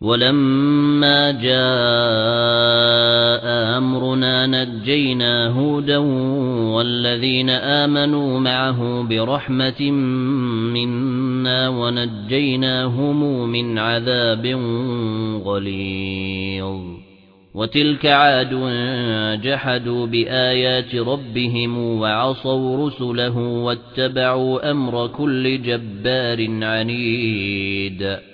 ولما جاء أمرنا نجينا هودا والذين آمنوا معه برحمة منا ونجيناهم من عذاب غليظ. وتلك عاد جحدوا بآيات ربهم وعصوا رسله واتبعوا أمر كل جبار عنيد.